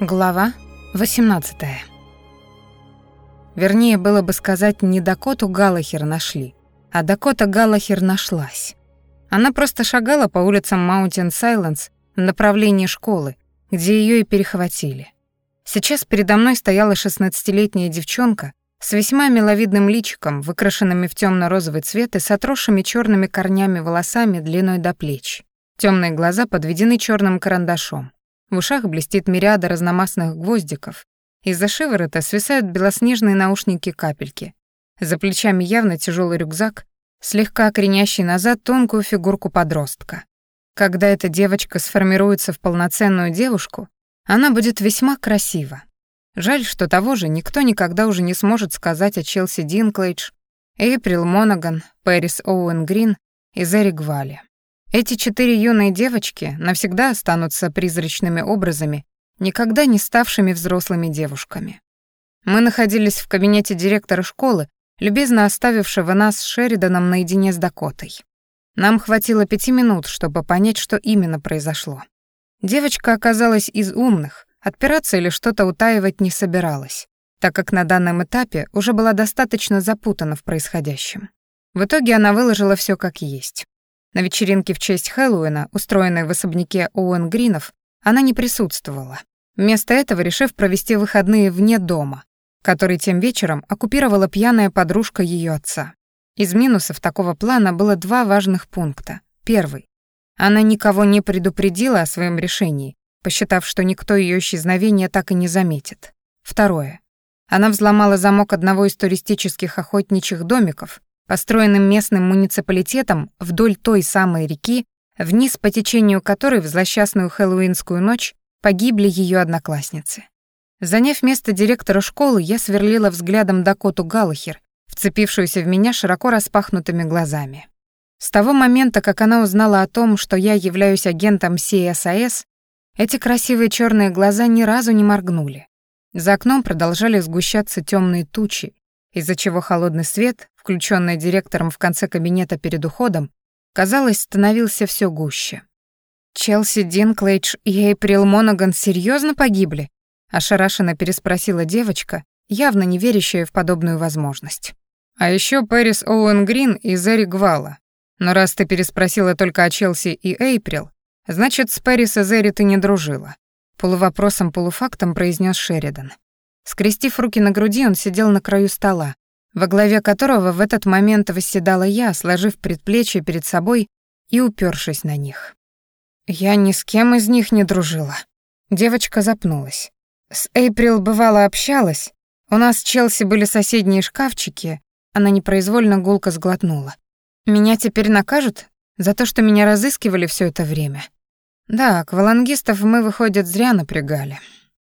Глава 18. Вернее, было бы сказать, не Дакоту Галлахер нашли, а Дакота Галлахер нашлась. Она просто шагала по улицам Маунтин Сайленс в направлении школы, где ее и перехватили. Сейчас передо мной стояла шестнадцатилетняя девчонка с весьма миловидным личиком, выкрашенными в темно розовый цвет и с отросшими черными корнями волосами длиной до плеч. Темные глаза подведены черным карандашом. В ушах блестит мириада разномастных гвоздиков. Из-за шиворота свисают белоснежные наушники-капельки. За плечами явно тяжелый рюкзак, слегка кренящий назад тонкую фигурку подростка. Когда эта девочка сформируется в полноценную девушку, она будет весьма красива. Жаль, что того же никто никогда уже не сможет сказать о Челси Динклейдж, Эйприл Монаган, Пэрис Оуэн Грин и Зерри Гвале. Эти четыре юные девочки навсегда останутся призрачными образами, никогда не ставшими взрослыми девушками. Мы находились в кабинете директора школы, любезно оставившего нас с Шериданом наедине с Дакотой. Нам хватило пяти минут, чтобы понять, что именно произошло. Девочка оказалась из умных, отпираться или что-то утаивать не собиралась, так как на данном этапе уже была достаточно запутана в происходящем. В итоге она выложила все как есть. На вечеринке в честь Хэллоуина, устроенной в особняке Оуэн Гринов, она не присутствовала, вместо этого решив провести выходные вне дома, который тем вечером оккупировала пьяная подружка ее отца. Из минусов такого плана было два важных пункта. Первый. Она никого не предупредила о своем решении, посчитав, что никто ее исчезновения так и не заметит. Второе. Она взломала замок одного из туристических охотничьих домиков построенным местным муниципалитетом вдоль той самой реки, вниз по течению которой в злосчастную хэллоуинскую ночь погибли ее одноклассницы. Заняв место директора школы, я сверлила взглядом Дакоту Галлахер, вцепившуюся в меня широко распахнутыми глазами. С того момента, как она узнала о том, что я являюсь агентом CSIS, эти красивые черные глаза ни разу не моргнули. За окном продолжали сгущаться темные тучи, из-за чего холодный свет, включенный директором в конце кабинета перед уходом, казалось, становился все гуще. «Челси Динклейдж и Эйприл Монаган серьезно погибли?» — ошарашенно переспросила девочка, явно не верящая в подобную возможность. «А еще Пэрис Оуэн Грин и Зерри Гвала. Но раз ты переспросила только о Челси и Эйприл, значит, с Пэрис и Зерри ты не дружила», — полувопросом-полуфактом произнес Шеридан. Скрестив руки на груди, он сидел на краю стола, во главе которого в этот момент восседала я, сложив предплечья перед собой и упершись на них. Я ни с кем из них не дружила. Девочка запнулась. С Эйприл бывало общалась. У нас с Челси были соседние шкафчики. Она непроизвольно гулко сглотнула. Меня теперь накажут за то, что меня разыскивали все это время. Да, аквалангистов мы, выходит, зря напрягали.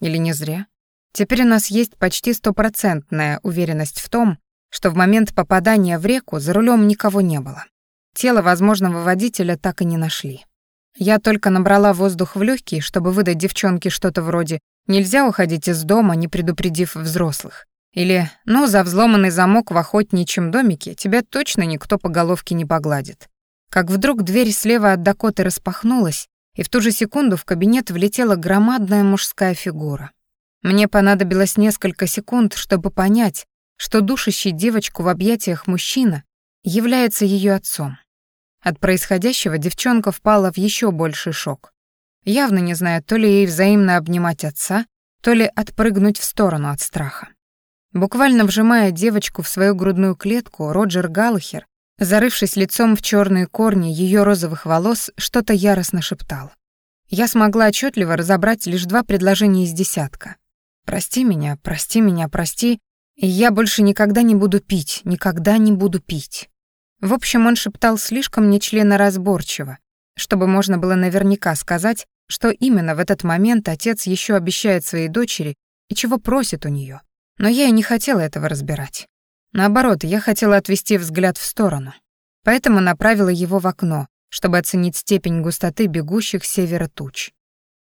Или не зря? Теперь у нас есть почти стопроцентная уверенность в том, что в момент попадания в реку за рулем никого не было. Тело возможного водителя так и не нашли. Я только набрала воздух в легкие, чтобы выдать девчонке что-то вроде «нельзя уходить из дома, не предупредив взрослых». Или «ну, за взломанный замок в охотничьем домике тебя точно никто по головке не погладит». Как вдруг дверь слева от Дакоты распахнулась, и в ту же секунду в кабинет влетела громадная мужская фигура. Мне понадобилось несколько секунд, чтобы понять, что душащий девочку в объятиях мужчина является ее отцом. От происходящего девчонка впала в еще больший шок. Явно не зная, то ли ей взаимно обнимать отца, то ли отпрыгнуть в сторону от страха. Буквально вжимая девочку в свою грудную клетку, Роджер Галлахер, зарывшись лицом в черные корни ее розовых волос, что-то яростно шептал. Я смогла отчетливо разобрать лишь два предложения из десятка. «Прости меня, прости меня, прости, и я больше никогда не буду пить, никогда не буду пить». В общем, он шептал слишком нечленоразборчиво, чтобы можно было наверняка сказать, что именно в этот момент отец еще обещает своей дочери и чего просит у нее. Но я и не хотела этого разбирать. Наоборот, я хотела отвести взгляд в сторону. Поэтому направила его в окно, чтобы оценить степень густоты бегущих с севера туч.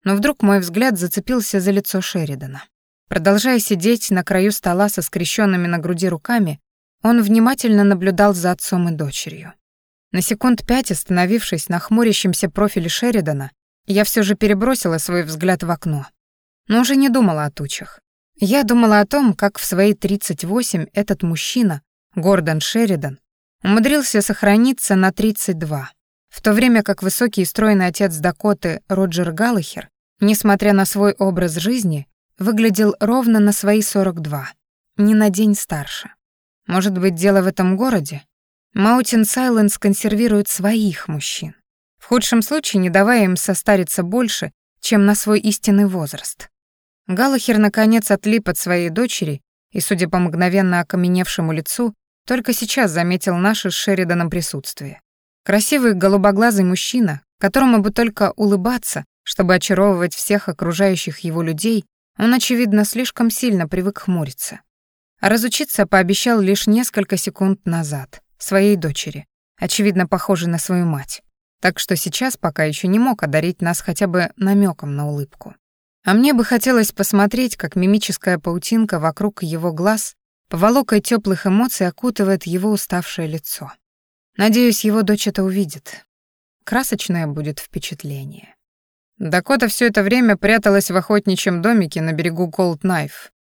Но вдруг мой взгляд зацепился за лицо Шеридана. Продолжая сидеть на краю стола со скрещенными на груди руками, он внимательно наблюдал за отцом и дочерью. На секунд пять, остановившись на хмурящемся профиле Шеридана, я все же перебросила свой взгляд в окно. но уже не думала о тучах. Я думала о том, как в свои 38 этот мужчина, Гордон Шеридан, умудрился сохраниться на 32, в то время как высокий и стройный отец Дакоты Роджер Галлахер, несмотря на свой образ жизни, выглядел ровно на свои 42, не на день старше. Может быть, дело в этом городе? Маутин Сайленс консервирует своих мужчин, в худшем случае не давая им состариться больше, чем на свой истинный возраст. Галлахер наконец отлип от своей дочери и, судя по мгновенно окаменевшему лицу, только сейчас заметил наше с Шериданом присутствие. Красивый голубоглазый мужчина, которому бы только улыбаться, чтобы очаровывать всех окружающих его людей, он, очевидно, слишком сильно привык хмуриться. Разучиться пообещал лишь несколько секунд назад, своей дочери, очевидно, похожей на свою мать. Так что сейчас пока еще не мог одарить нас хотя бы намеком на улыбку. А мне бы хотелось посмотреть, как мимическая паутинка вокруг его глаз поволокой теплых эмоций окутывает его уставшее лицо. Надеюсь, его дочь это увидит. Красочное будет впечатление. Дакота все это время пряталась в охотничьем домике на берегу Голд Найф,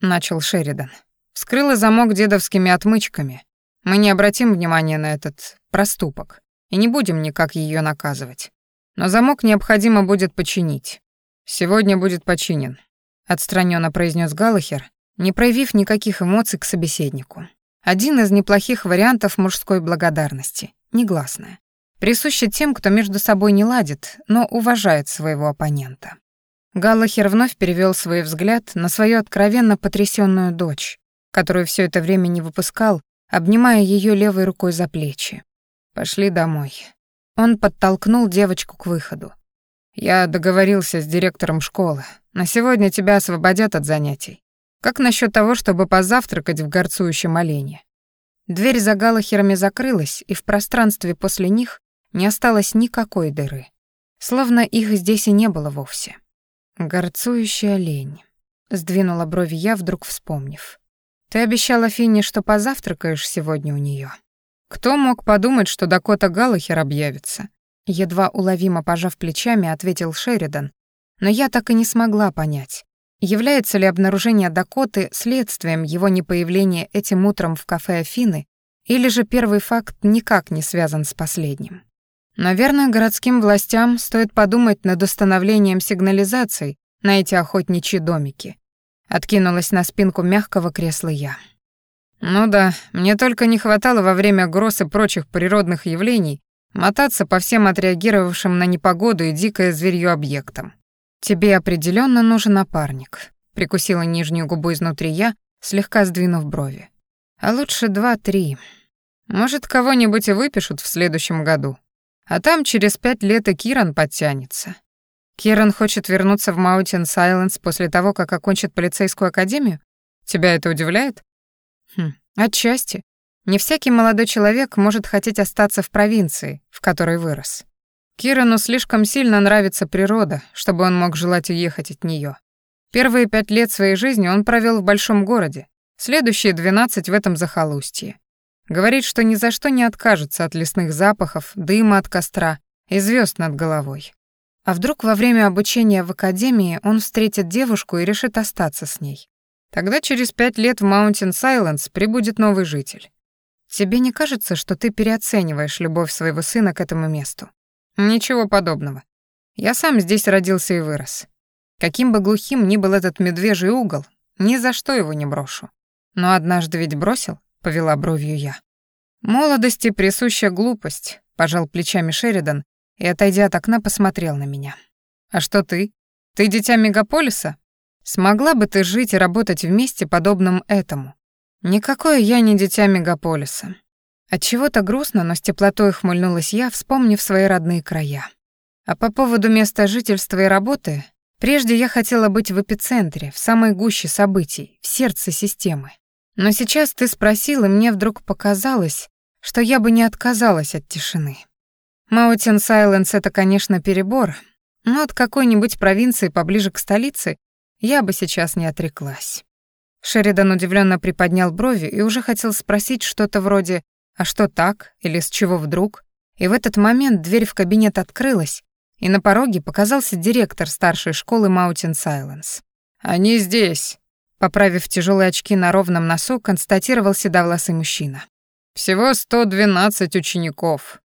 начал Шеридан. Вскрыла замок дедовскими отмычками. Мы не обратим внимания на этот проступок и не будем никак ее наказывать. Но замок необходимо будет починить. Сегодня будет починен, отстраненно произнес Галахер, не проявив никаких эмоций к собеседнику. Один из неплохих вариантов мужской благодарности, негласная. Присуща тем, кто между собой не ладит, но уважает своего оппонента. Галлахер вновь перевел свой взгляд на свою откровенно потрясенную дочь, которую все это время не выпускал, обнимая ее левой рукой за плечи. «Пошли домой». Он подтолкнул девочку к выходу. «Я договорился с директором школы. На сегодня тебя освободят от занятий. Как насчет того, чтобы позавтракать в горцующем олене? Дверь за галахерами закрылась, и в пространстве после них не осталось никакой дыры. Словно их здесь и не было вовсе. Горцующий олень. Сдвинула брови я, вдруг вспомнив. Ты обещала Финни, что позавтракаешь сегодня у нее. Кто мог подумать, что Дакота Галахер объявится? Едва уловимо пожав плечами, ответил Шеридан, но я так и не смогла понять, Является ли обнаружение Дакоты следствием его непоявления этим утром в кафе Афины, или же первый факт никак не связан с последним? Наверное, городским властям стоит подумать над установлением сигнализаций на эти охотничьи домики. Откинулась на спинку мягкого кресла я. Ну да, мне только не хватало во время гроз и прочих природных явлений мотаться по всем отреагировавшим на непогоду и дикое зверье объектам. «Тебе определенно нужен напарник», — прикусила нижнюю губу изнутри я, слегка сдвинув брови. «А лучше два-три. Может, кого-нибудь и выпишут в следующем году. А там через пять лет и Киран подтянется. Киран хочет вернуться в Маунтин Сайленс после того, как окончит полицейскую академию? Тебя это удивляет? Хм, отчасти. Не всякий молодой человек может хотеть остаться в провинции, в которой вырос. Кирану слишком сильно нравится природа, чтобы он мог желать уехать от нее. Первые пять лет своей жизни он провел в большом городе, следующие двенадцать в этом захолустье. Говорит, что ни за что не откажется от лесных запахов, дыма от костра и звезд над головой. А вдруг во время обучения в академии он встретит девушку и решит остаться с ней? Тогда через пять лет в Маунтин Сайленс прибудет новый житель. Тебе не кажется, что ты переоцениваешь любовь своего сына к этому месту? Ничего подобного. Я сам здесь родился и вырос. Каким бы глухим ни был этот медвежий угол, ни за что его не брошу. Но однажды ведь бросил, повела бровью я. Молодости присуща глупость, пожал плечами Шеридан и, отойдя от окна, посмотрел на меня. А что ты? Ты дитя мегаполиса? Смогла бы ты жить и работать вместе, подобным этому? Никакое я не дитя мегаполиса. От чего то грустно, но с теплотой хмыльнулась я, вспомнив свои родные края. А по поводу места жительства и работы, прежде я хотела быть в эпицентре, в самой гуще событий, в сердце системы. Но сейчас ты спросил, и мне вдруг показалось, что я бы не отказалась от тишины. Маутин Сайленс — это, конечно, перебор, но от какой-нибудь провинции поближе к столице я бы сейчас не отреклась. Шеридан удивленно приподнял брови и уже хотел спросить что-то вроде а что так? Или с чего вдруг? И в этот момент дверь в кабинет открылась, и на пороге показался директор старшей школы Маунтин Сайленс. Они здесь», — поправив тяжелые очки на ровном носу, констатировал седовласый мужчина. «Всего 112 учеников.